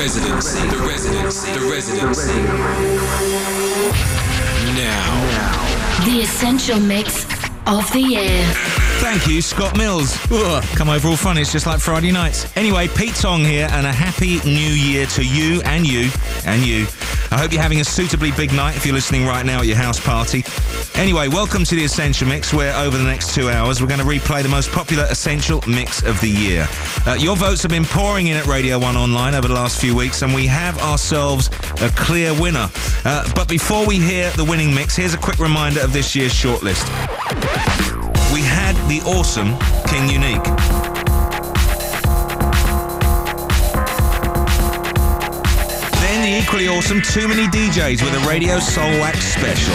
residency, the residency, the residency. Now. The Essential Mix of the Year. Thank you, Scott Mills. Ugh, come over all fun. It's just like Friday nights. Anyway, Pete Tong here, and a happy new year to you and you and you. I hope you're having a suitably big night if you're listening right now at your house party. Anyway, welcome to the Essential Mix, where over the next two hours we're going to replay the most popular Essential Mix of the year. Uh, your votes have been pouring in at Radio 1 Online over the last few weeks, and we have ourselves a clear winner. Uh, but before we hear the winning mix, here's a quick reminder of this year's shortlist. We had the awesome King Unique. Equally awesome Too Many DJs with a Radio Soul Wax special.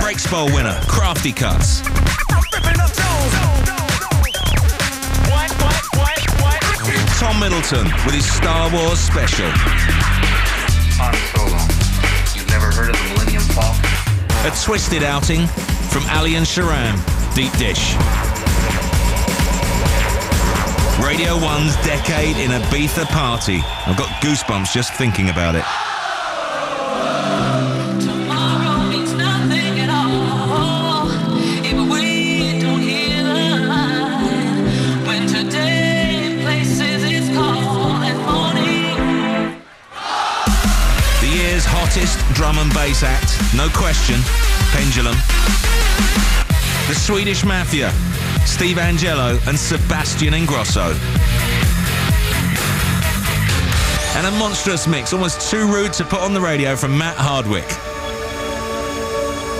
Breakspoll winner, Krafty Kuts. Tom Middleton with his Star Wars special. Han Solo. You've never heard of the Millennium Falcon? A twisted outing from Ali and Sharam, Deep Dish. Radio 1's Decade in Ibiza Party. I've got goosebumps just thinking about it. Tomorrow means nothing at all if we don't hear the line. When today places its call and morning. The year's hottest drum and bass act, no question, Pendulum. The Swedish Mafia, Steve Angello and Sebastian Ingrosso. And a monstrous mix, almost too rude to put on the radio from Matt Hardwick.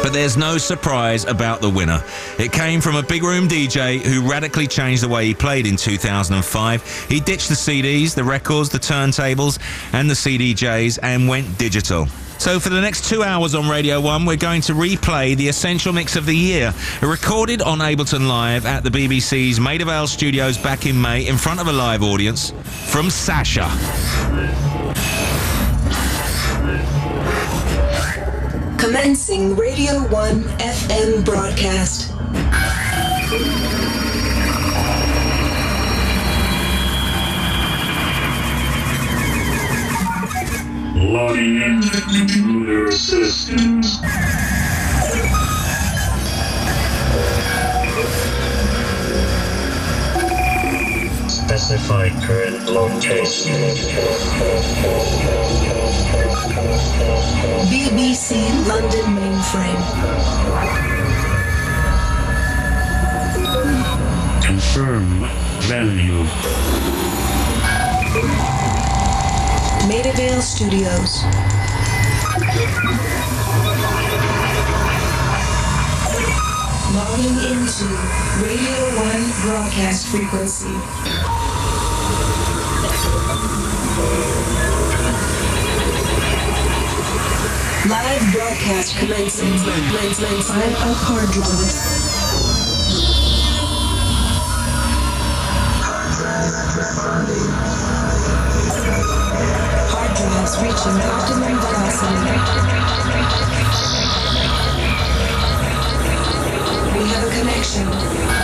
But there's no surprise about the winner. It came from a big room DJ who radically changed the way he played in 2005. He ditched the CDs, the records, the turntables, and the CDJs and went digital. So for the next two hours on Radio 1, we're going to replay the Essential Mix of the Year, recorded on Ableton Live at the BBC's Maida Vale studios back in May in front of a live audience from Sasha. Commencing Radio 1 FM broadcast. Logging into computer systems. Specify current location. BBC London mainframe. Confirm value. Maida Vale Studios. Logging into Radio 1 broadcast frequency. Live broadcast commencing. File up hard drives. Hard drives reaching optimum velocity. We have a connection.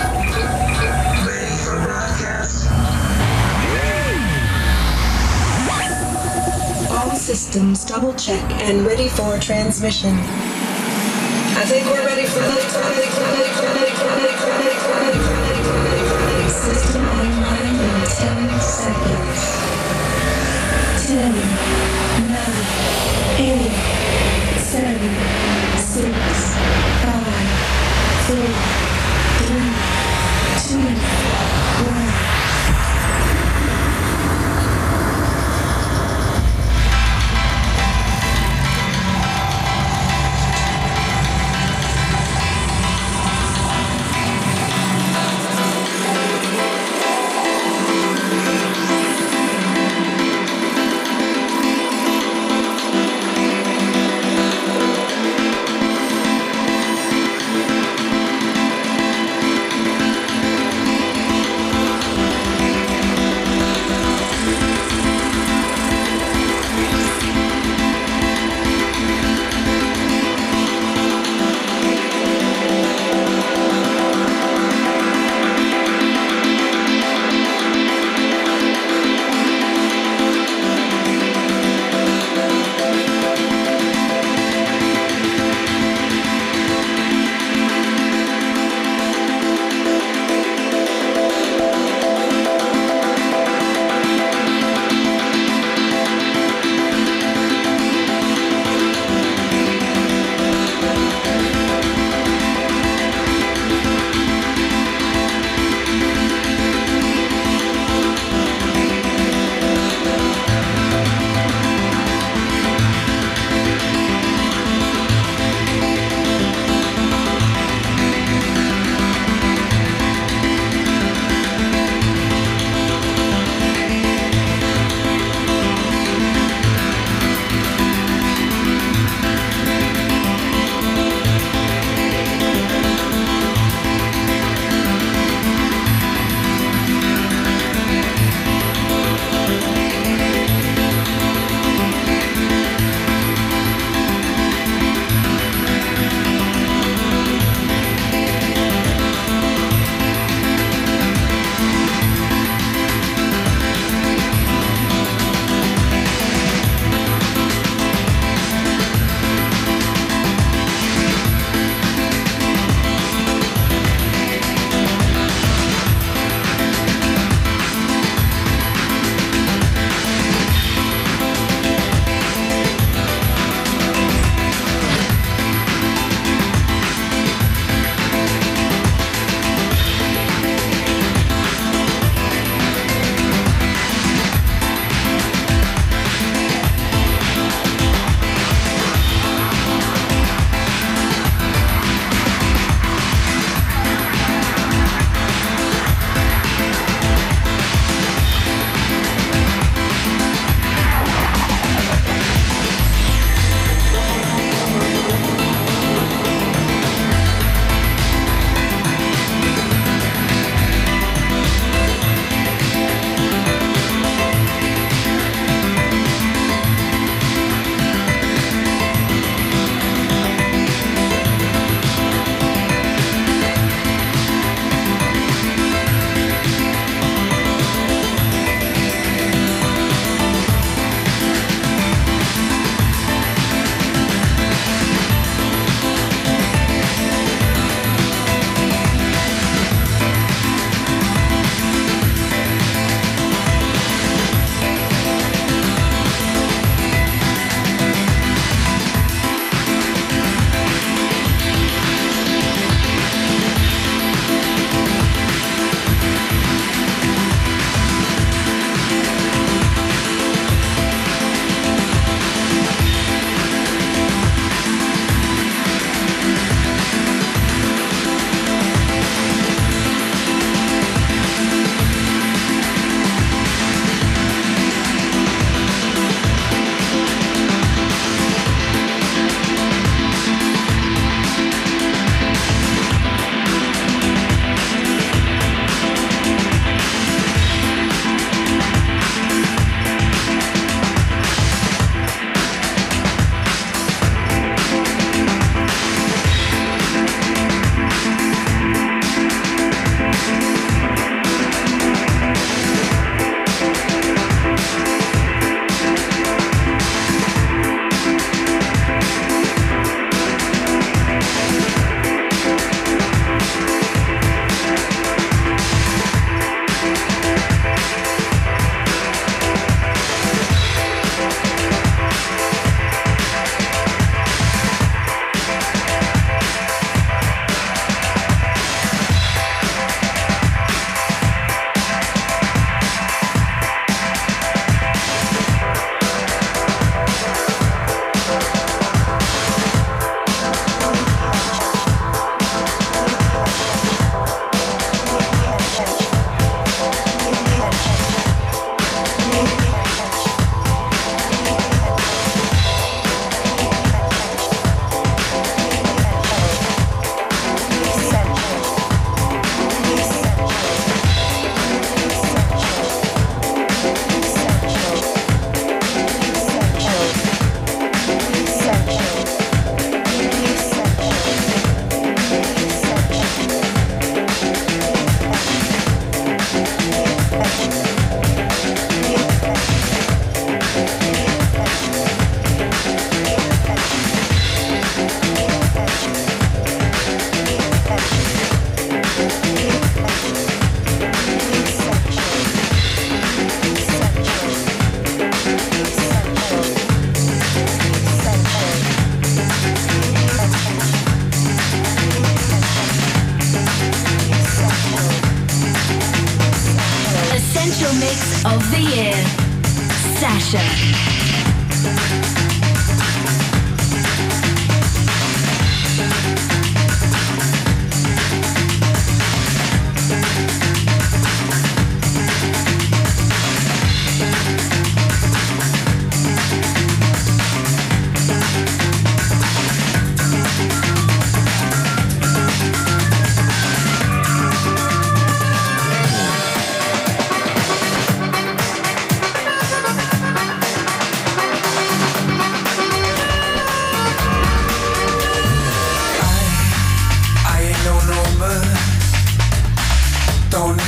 Systems double check and ready for transmission. I think we're ready for System online in 10 seconds. 10, 9, 8, 7, 6, 5, 4, 3, 2,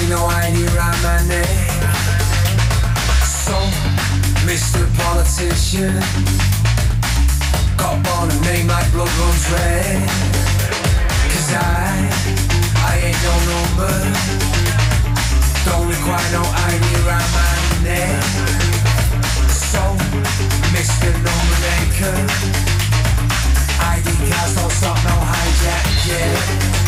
you know I ain't write my name. So, Mr. Politician, got on a name my blood runs red. Cause I, I ain't no number. Don't require no ID around my name. So, Mr. Number Maker, ID cards don't stop no hijack, yeah.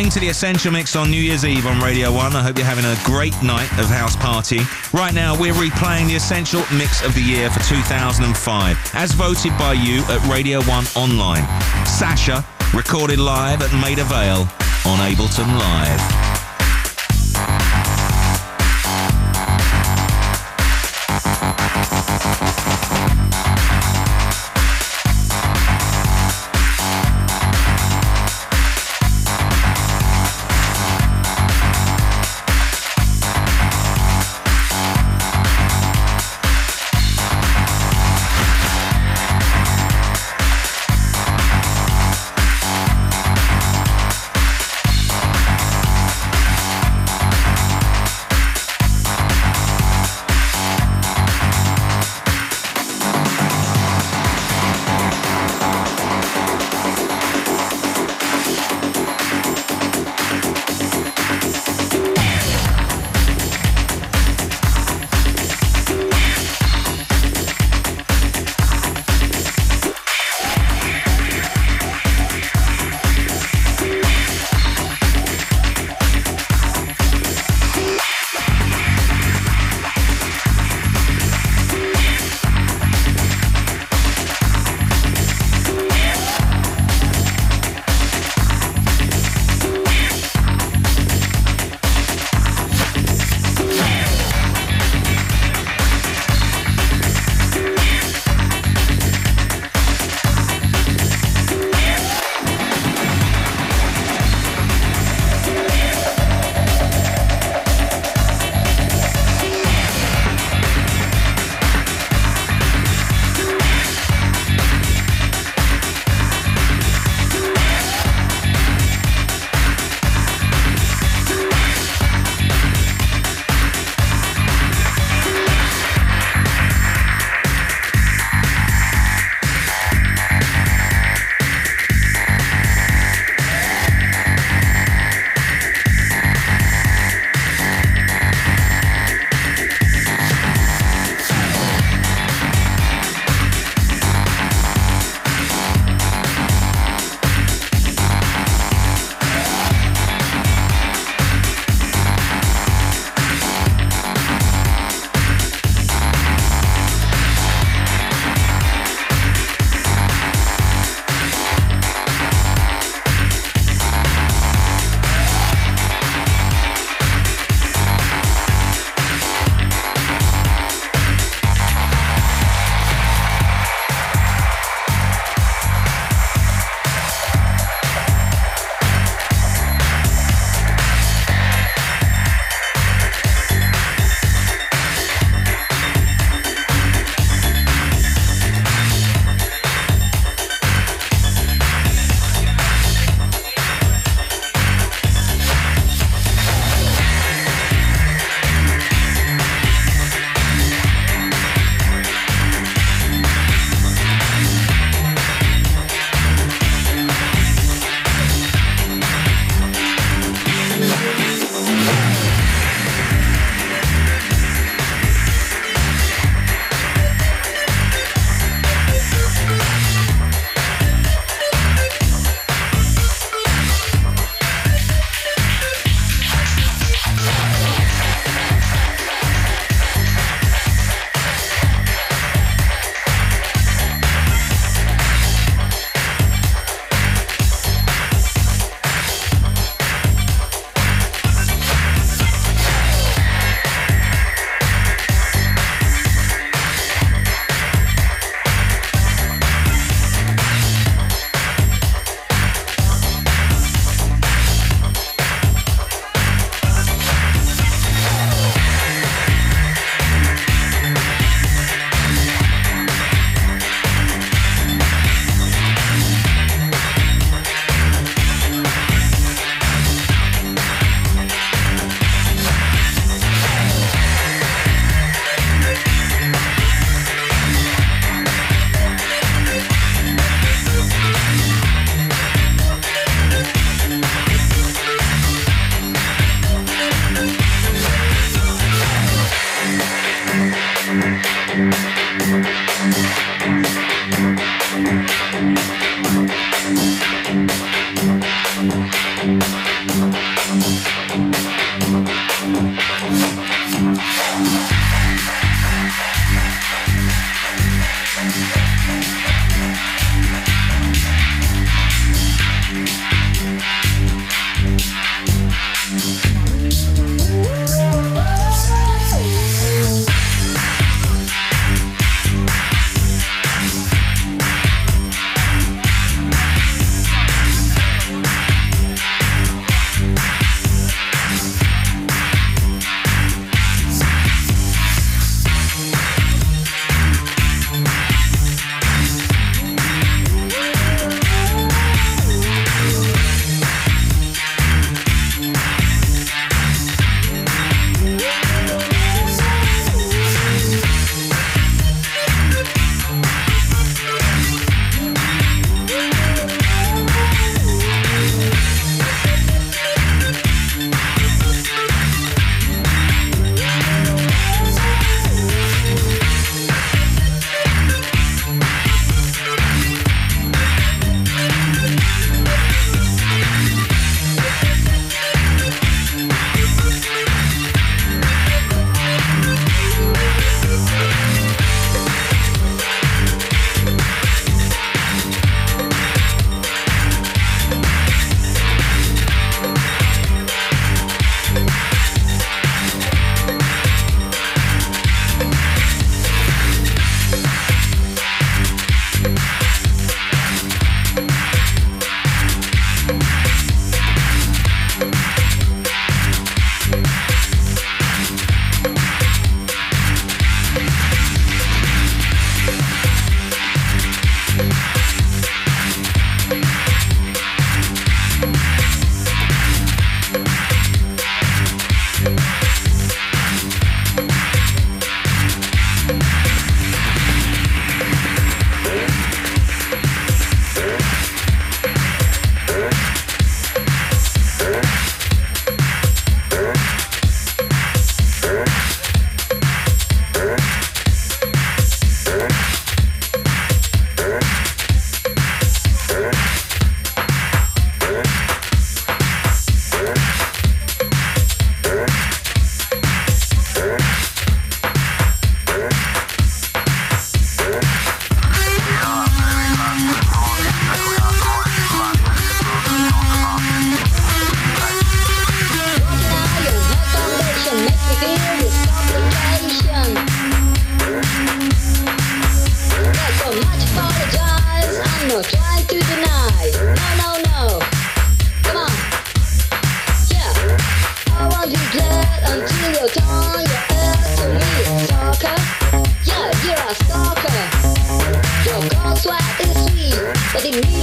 Listening to the Essential Mix on New Year's Eve on Radio 1. I hope you're having a great night of house party. Right now, we're replaying the Essential Mix of the Year for 2005, as voted by you at Radio 1 Online. Sasha, recorded live at Maida Vale on Ableton Live. Sweet,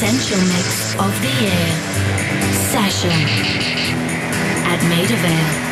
essential mix of the year. session at Maida Vale.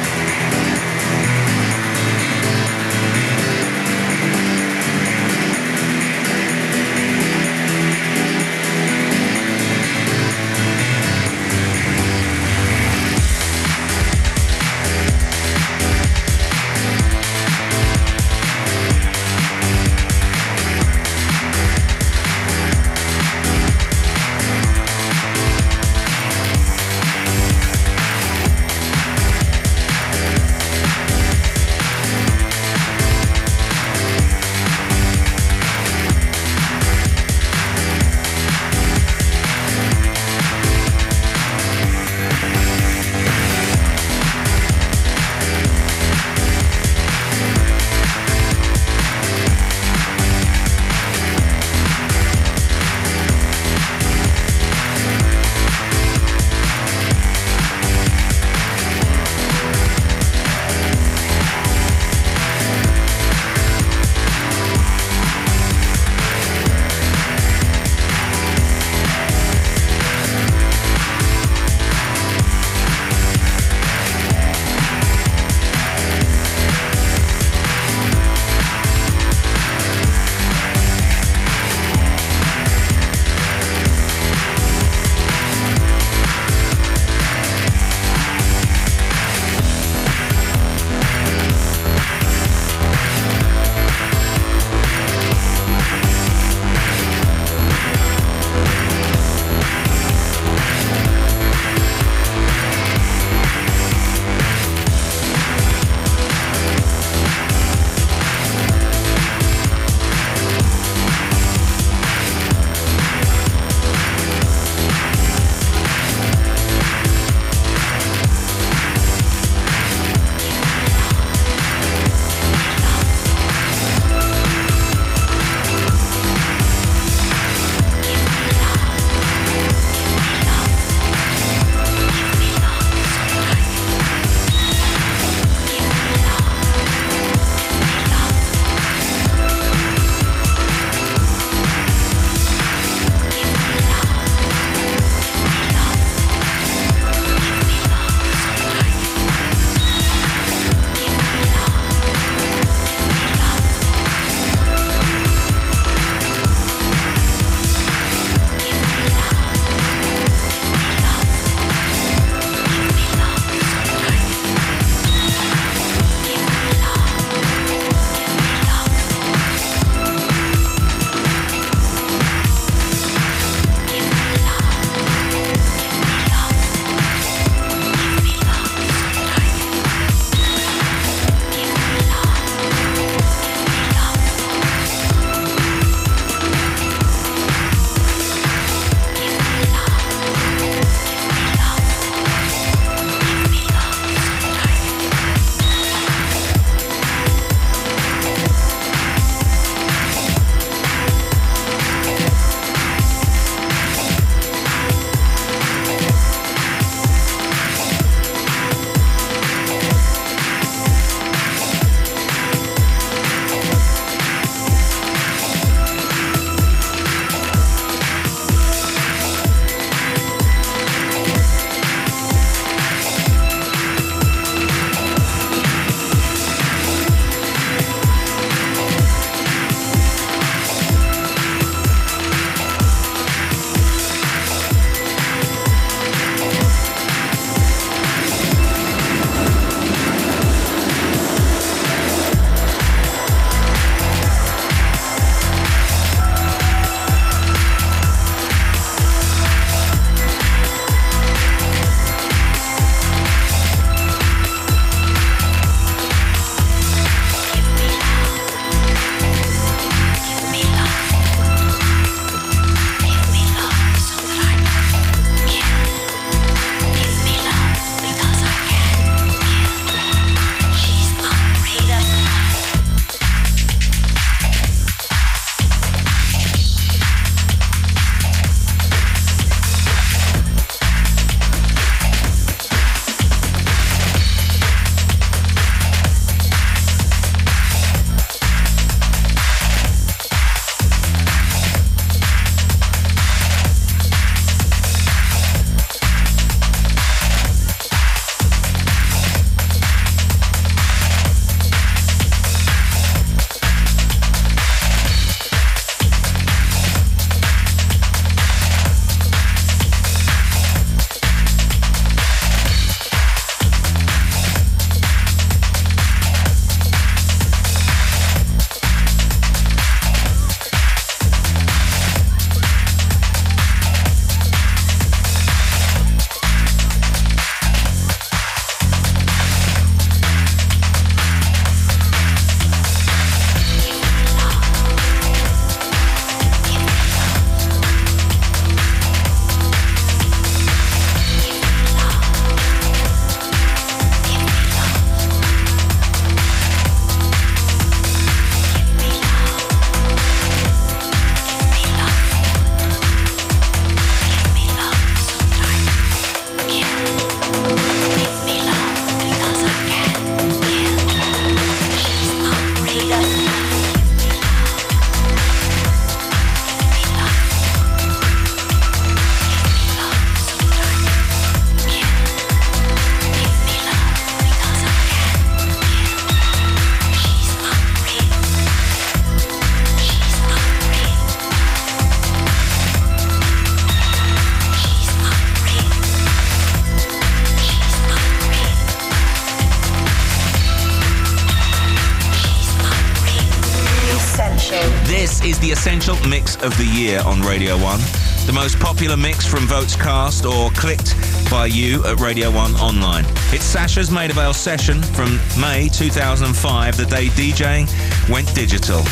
Of the year on Radio 1. The most popular mix from votes cast or clicked by you at Radio 1 online. It's Sasha's Maida Vale session from May 2005, the day DJing went digital.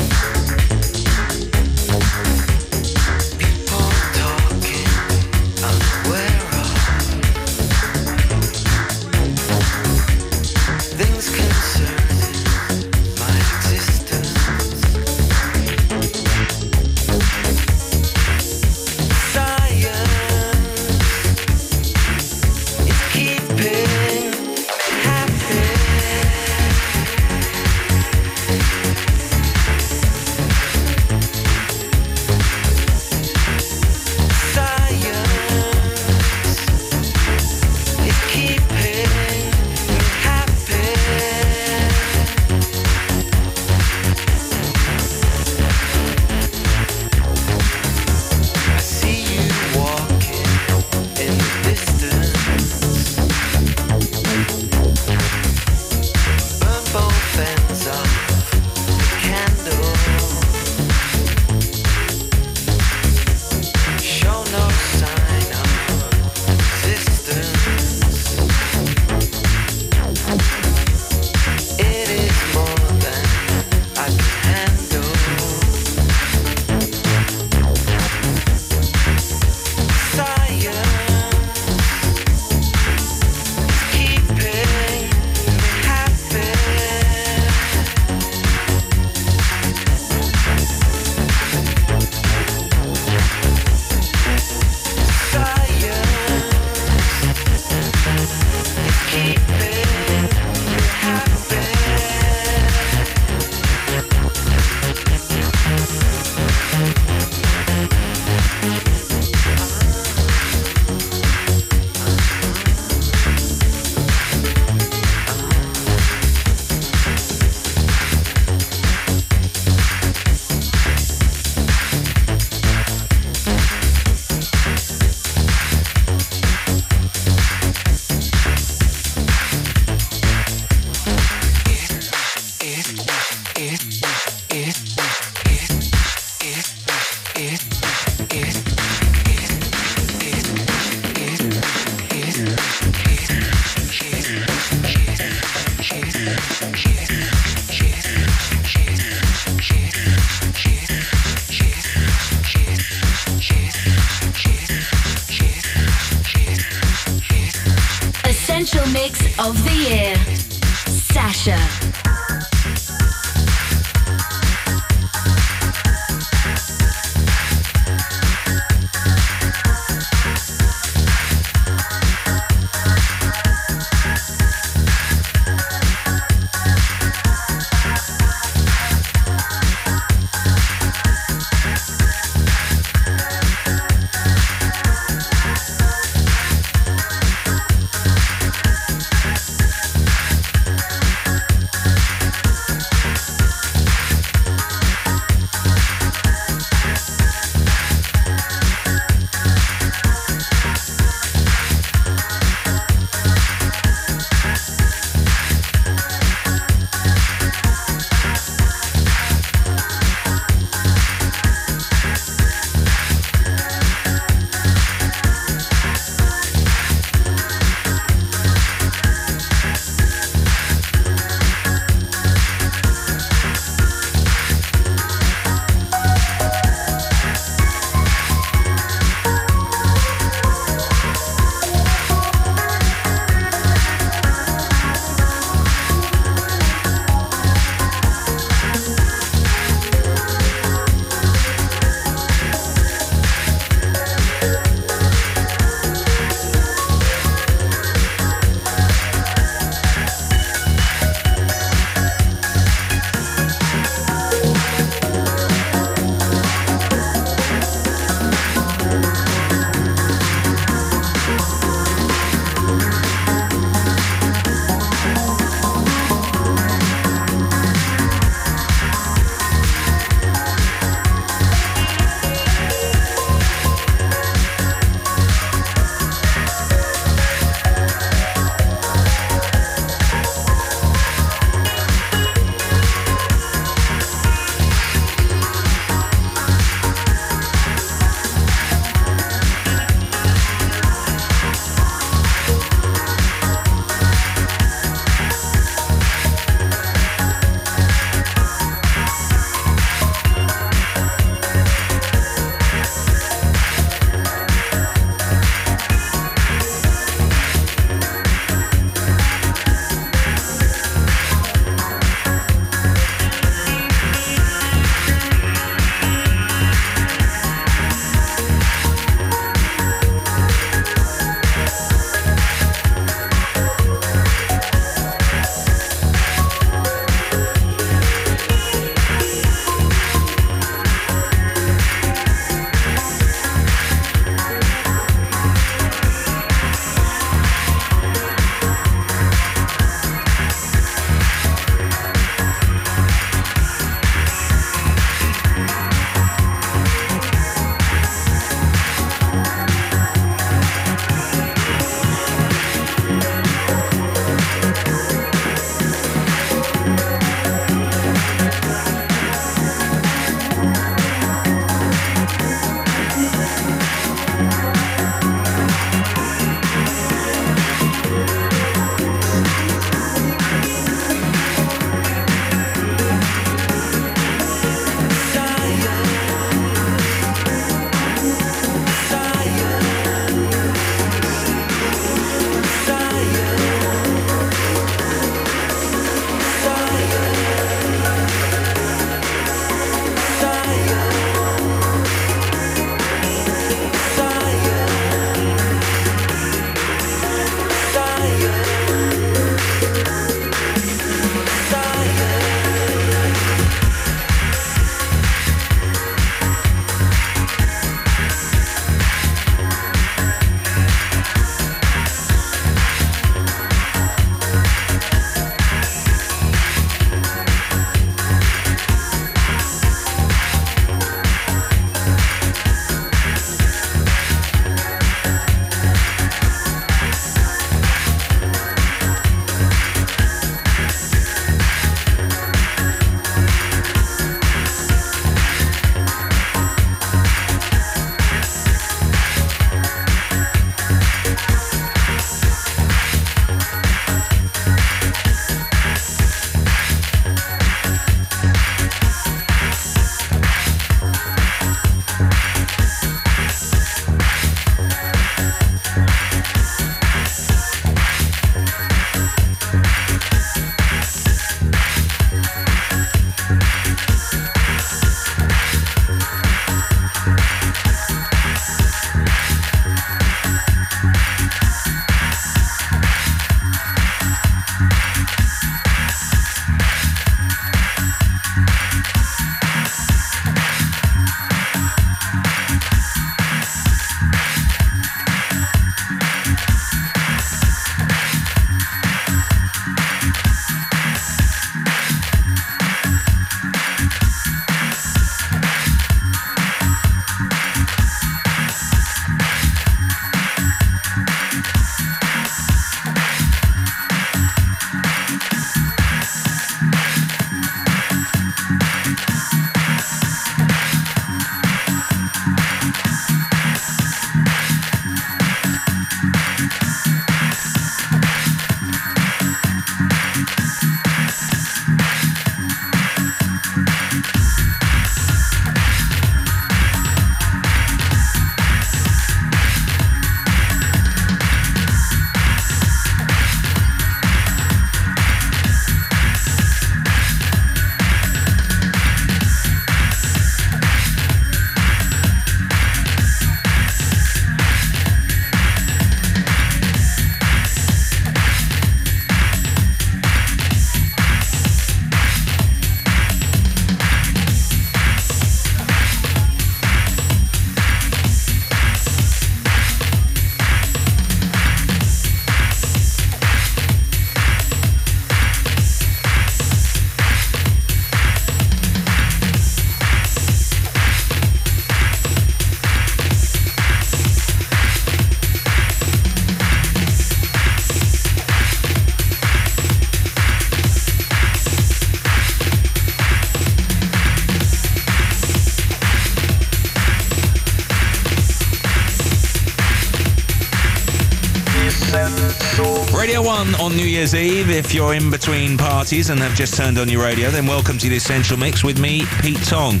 Year's Eve. If you're in between parties and have just turned on your radio, then welcome to the Essential Mix with me, Pete Tong.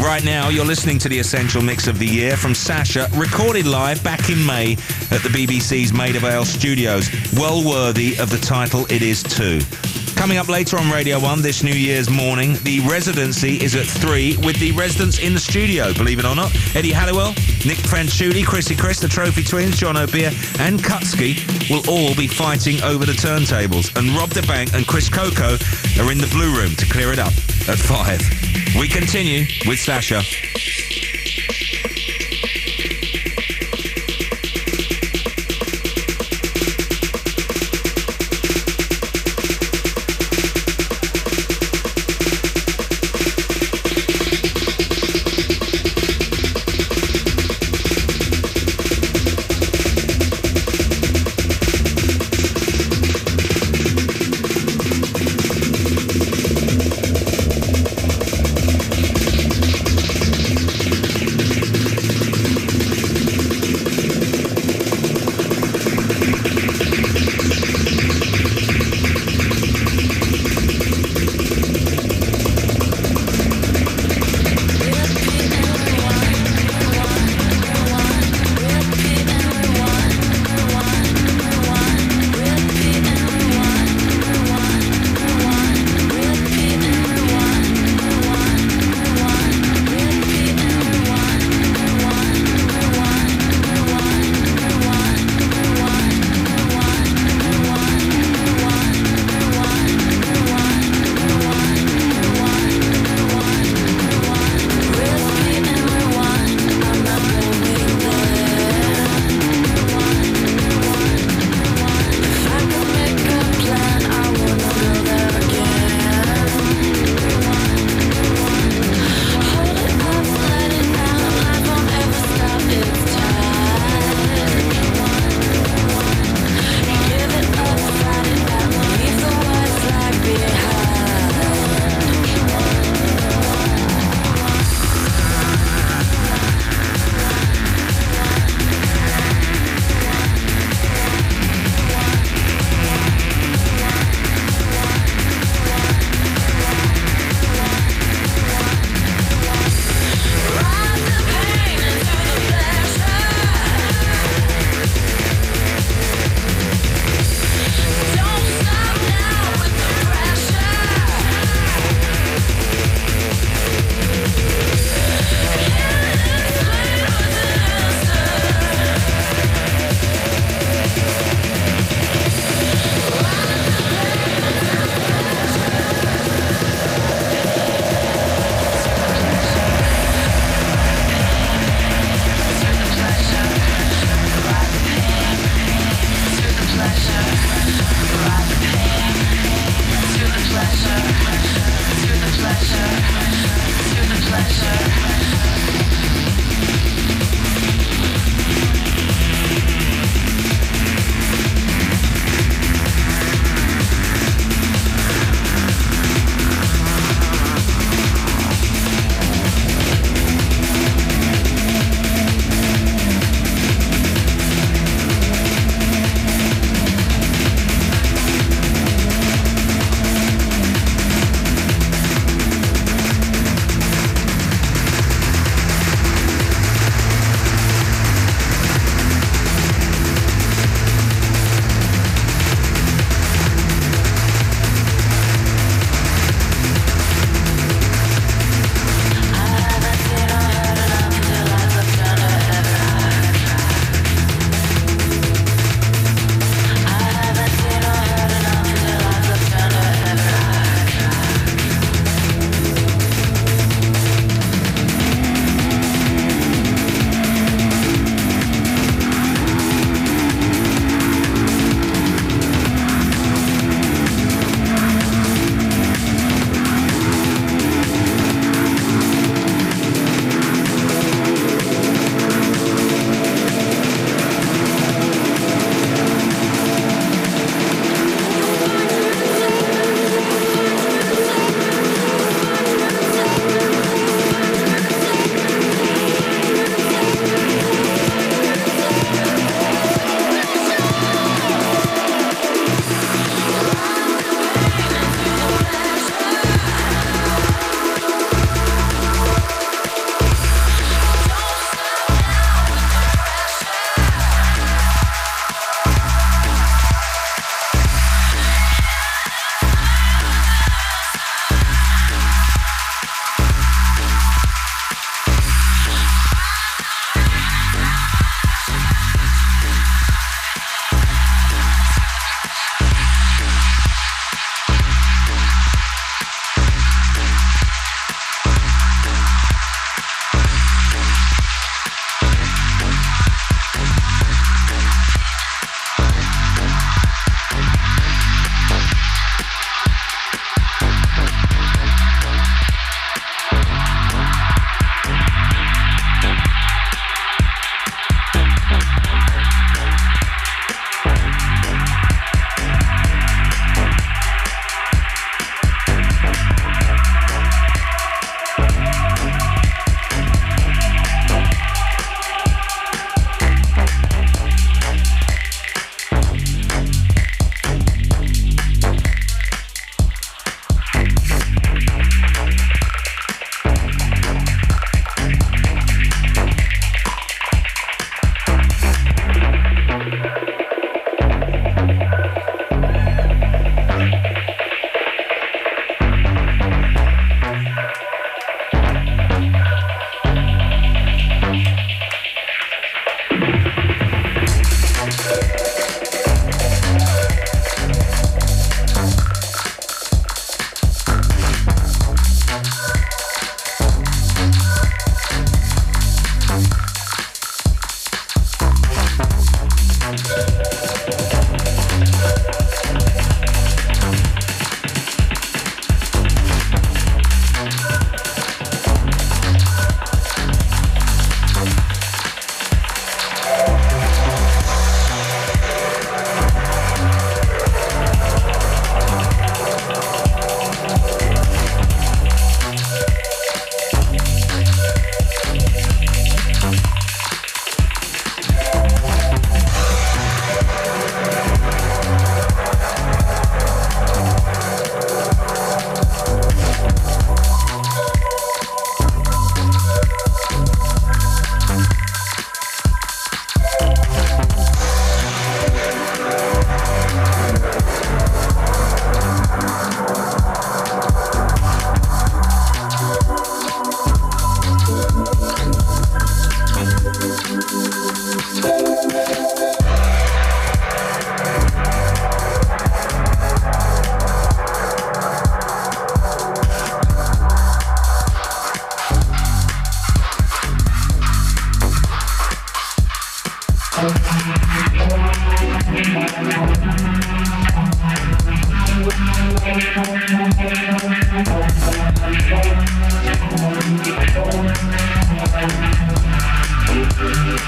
Right now, you're listening to the Essential Mix of the Year from Sasha, recorded live back in May at the BBC's Maida Vale studios. Well worthy of the title It Is Too. Coming up later on Radio 1 this New Year's morning, the residency is at 3 with the residents in the studio, believe it or not. Eddie Halliwell, Nic Fanciulli, Chrissy Chris, the Trophy Twins, John O'Beer and Kutski will all be fighting over the turntables. And Rob da Bank and Chris Coco are in the blue room to clear it up at 5. We continue with Sasha.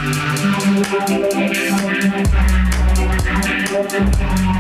I'm gonna go to the hospital.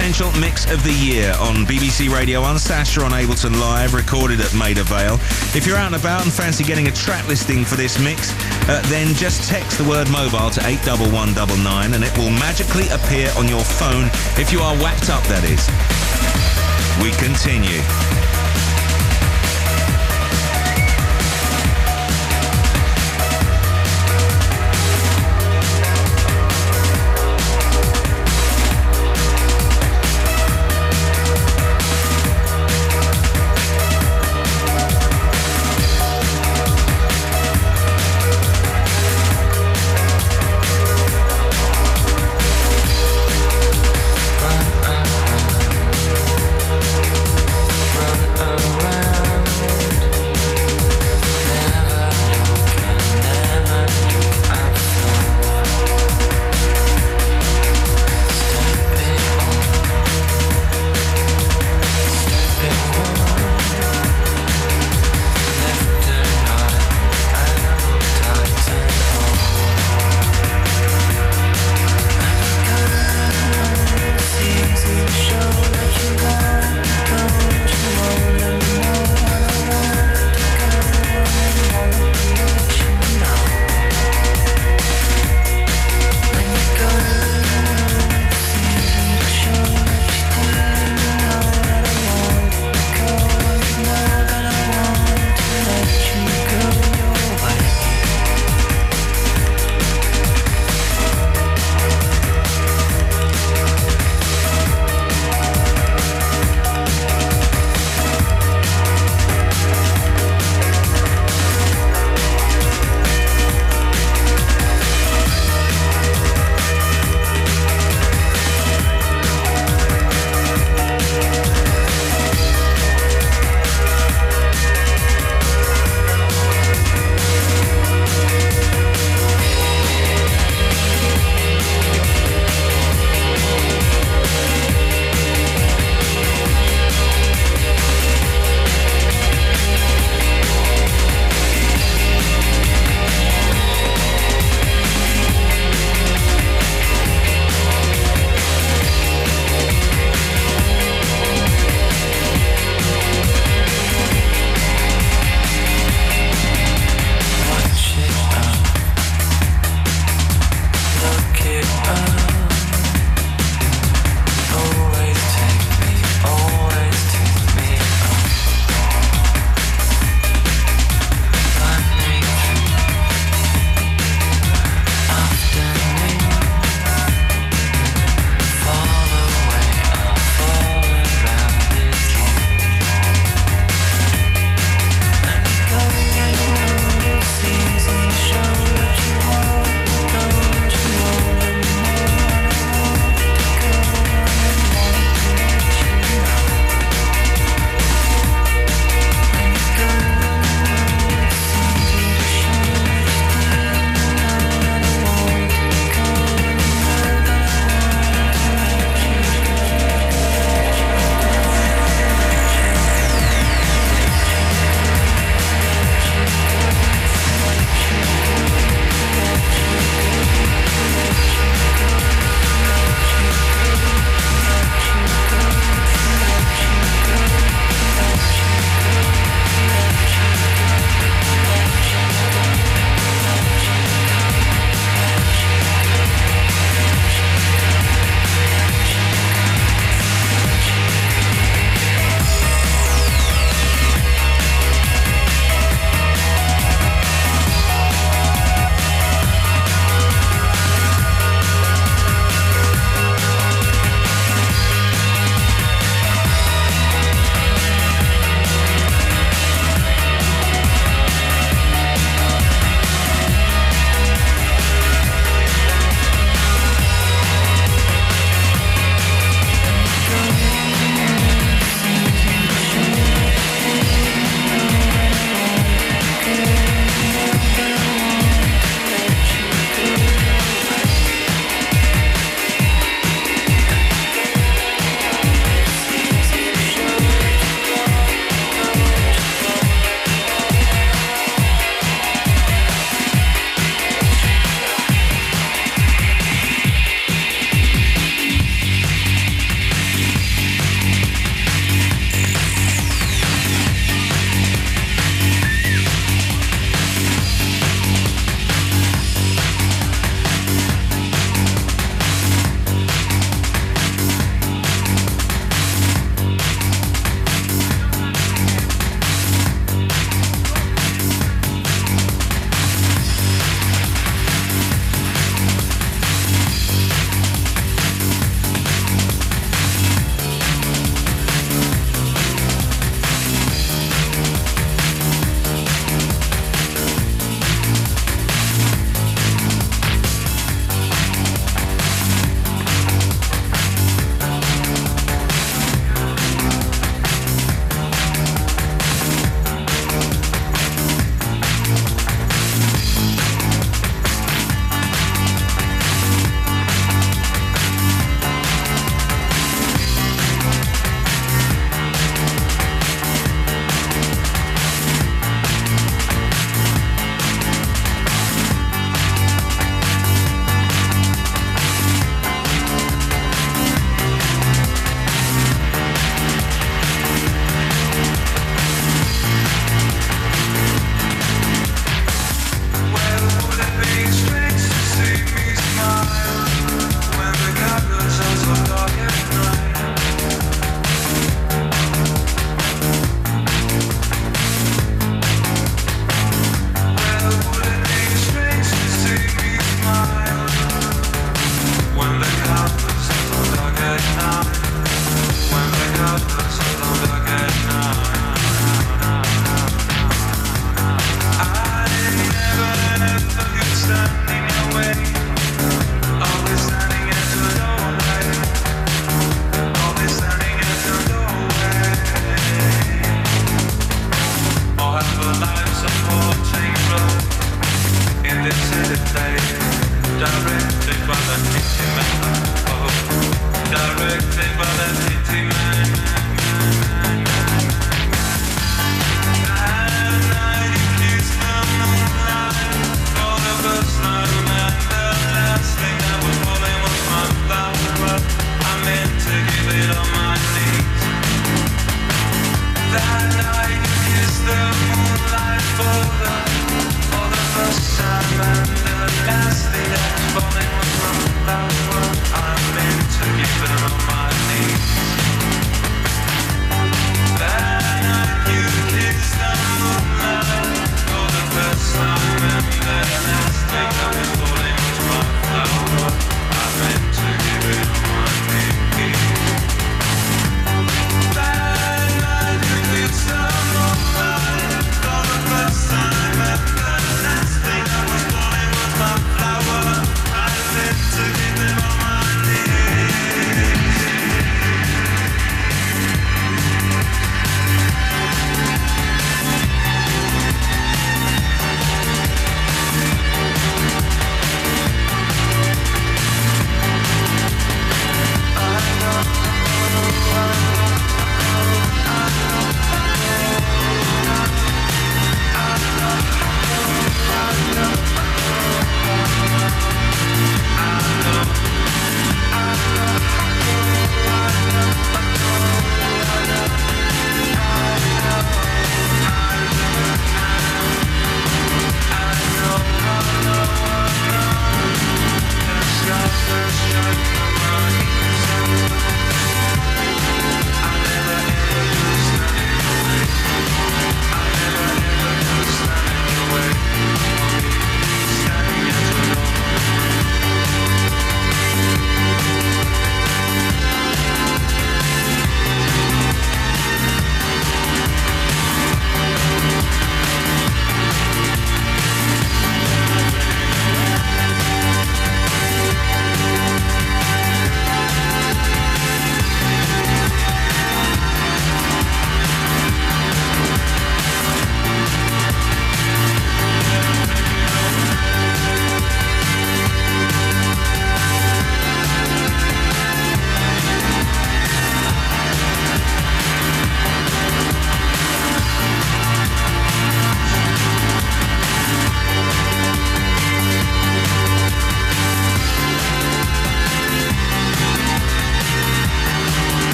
Essential mix of the year on BBC Radio 1, Sasha on Ableton Live, recorded at Maida Vale. If you're out and about and fancy getting a track listing for this mix, uh, then just text the word mobile to 81199 and it will magically appear on your phone if you are whacked up, that is. We continue.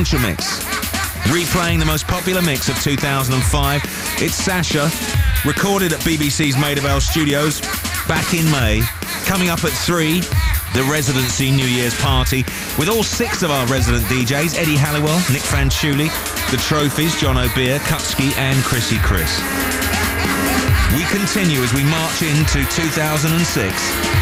Essential Mix. Replaying the most popular mix of 2005. It's Sasha, recorded at BBC's Maida Vale Studios back in May. Coming up at 3, the Residency New Year's Party with all six of our resident DJs Eddie Halliwell, Nic Fanciulli, The Trophies, John O'Beer, Kutski, and Chrissy Chris. We continue as we march into 2006.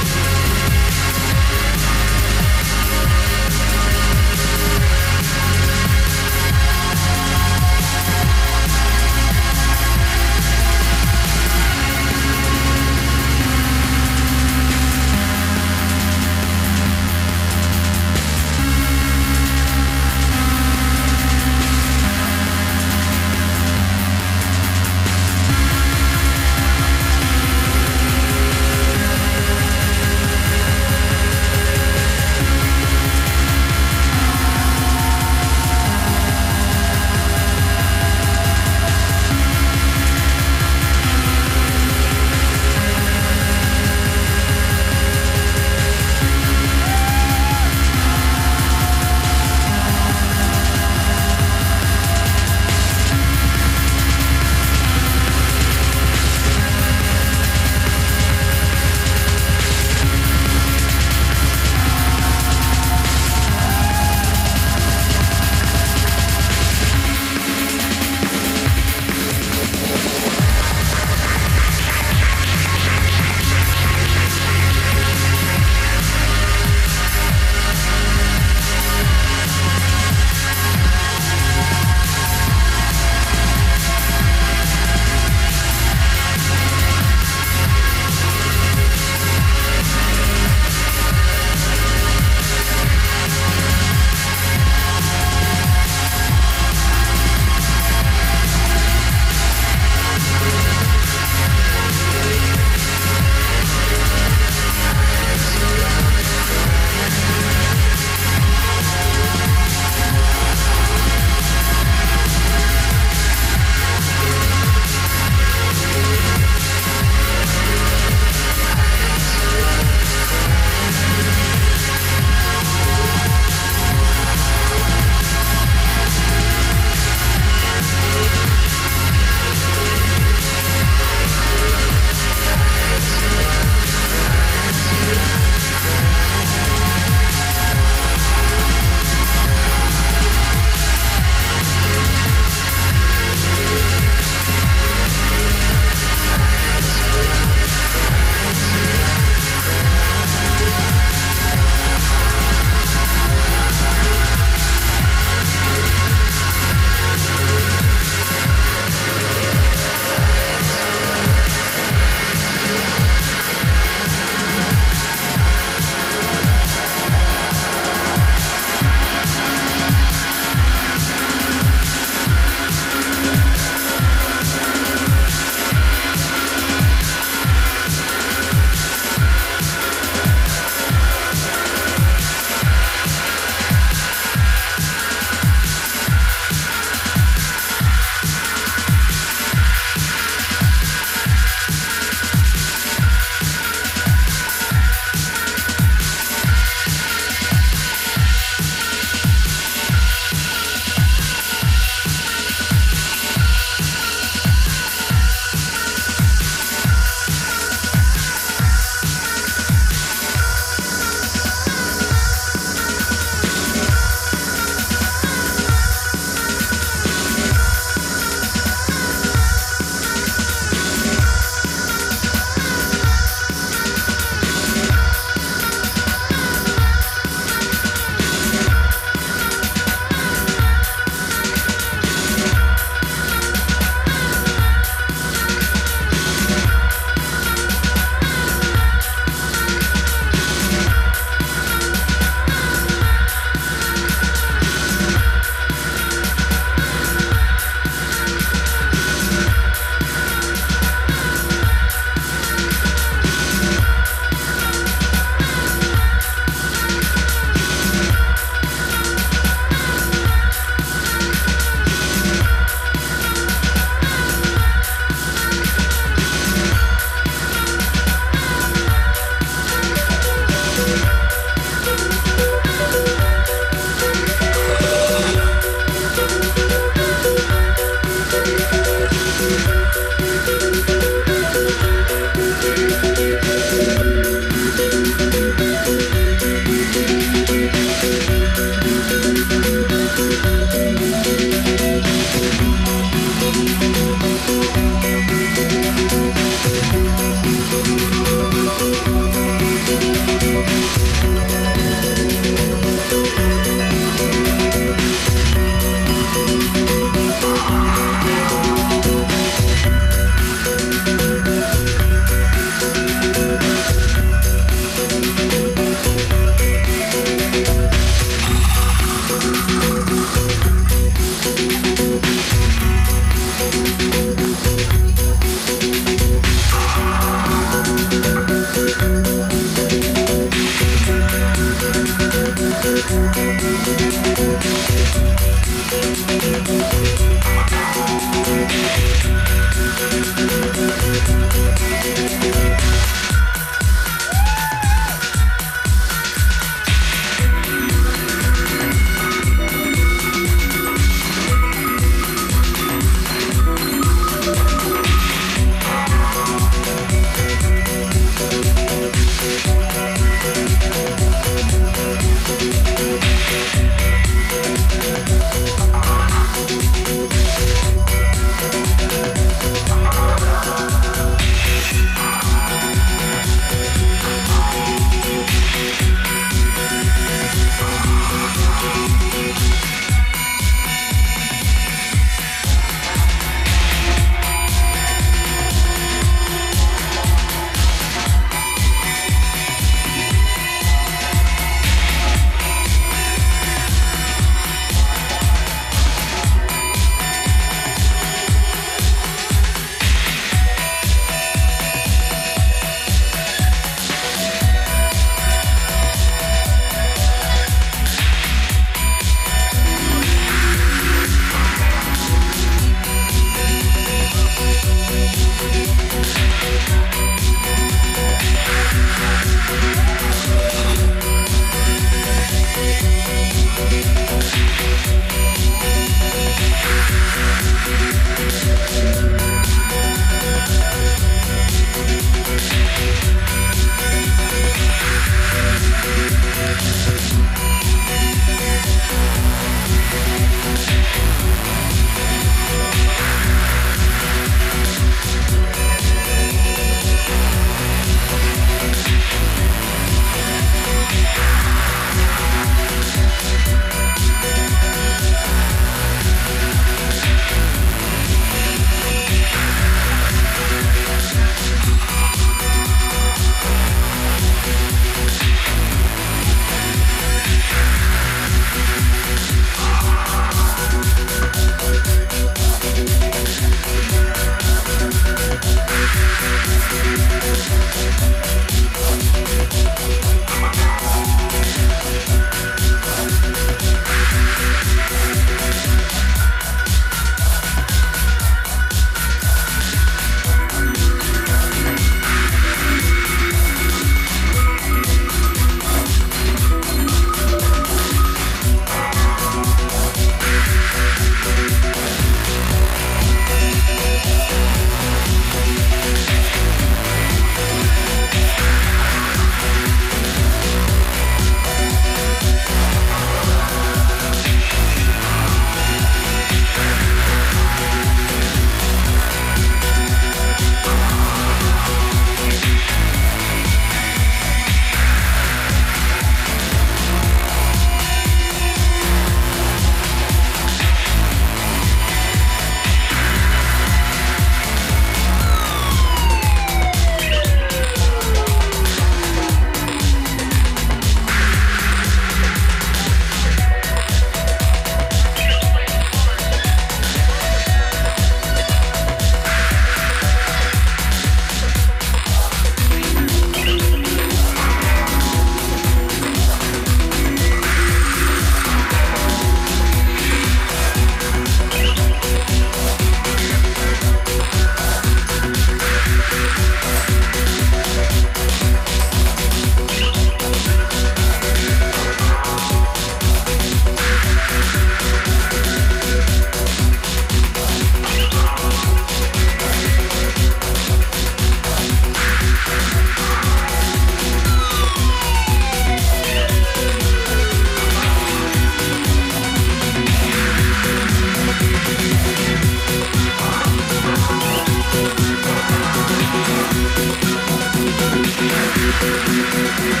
Thank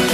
you.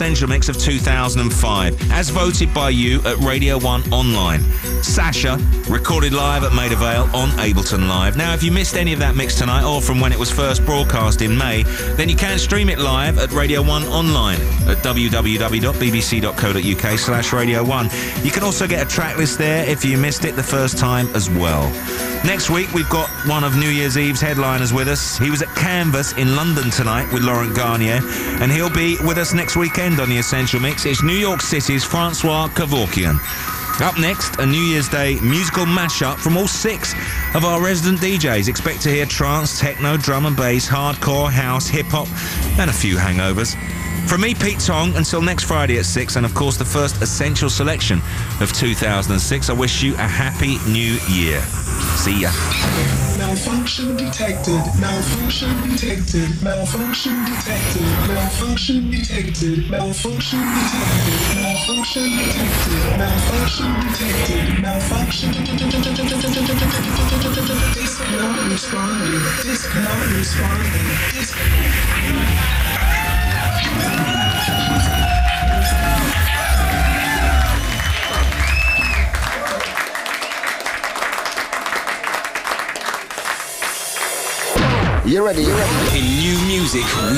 Essential Mix of 2005, as voted by you at Radio 1 Online. Sasha, recorded live at Maida Vale on Ableton Live. Now, if you missed any of that mix tonight or from when it was first broadcast in May, then you can stream it live at Radio 1 Online at www.bbc.co.uk slash Radio 1. You can also get a track list there if you missed it the first time as well. Next week, we've got one of New Year's Eve's headliners with us. He was at Canvas in London tonight with Laurent Garnier, and he'll be with us next weekend on the Essential Mix. It's New York City's Francois Kevorkian. Up next, a New Year's Day musical mashup from all six of our resident DJs. Expect to hear trance, techno, drum and bass, hardcore, house, hip hop, and a few hangovers. From me, Pete Tong, until next Friday at 6, and of course the first essential selection of 2006, I wish you a happy new year. See ya. Malfunction detected. Malfunction detected. Malfunction detected. Malfunction detected. Malfunction detected. Malfunction detected. Malfunction detected. Malfunction. Disk not responding. Disk not responding. You ready? You ready? In new music, we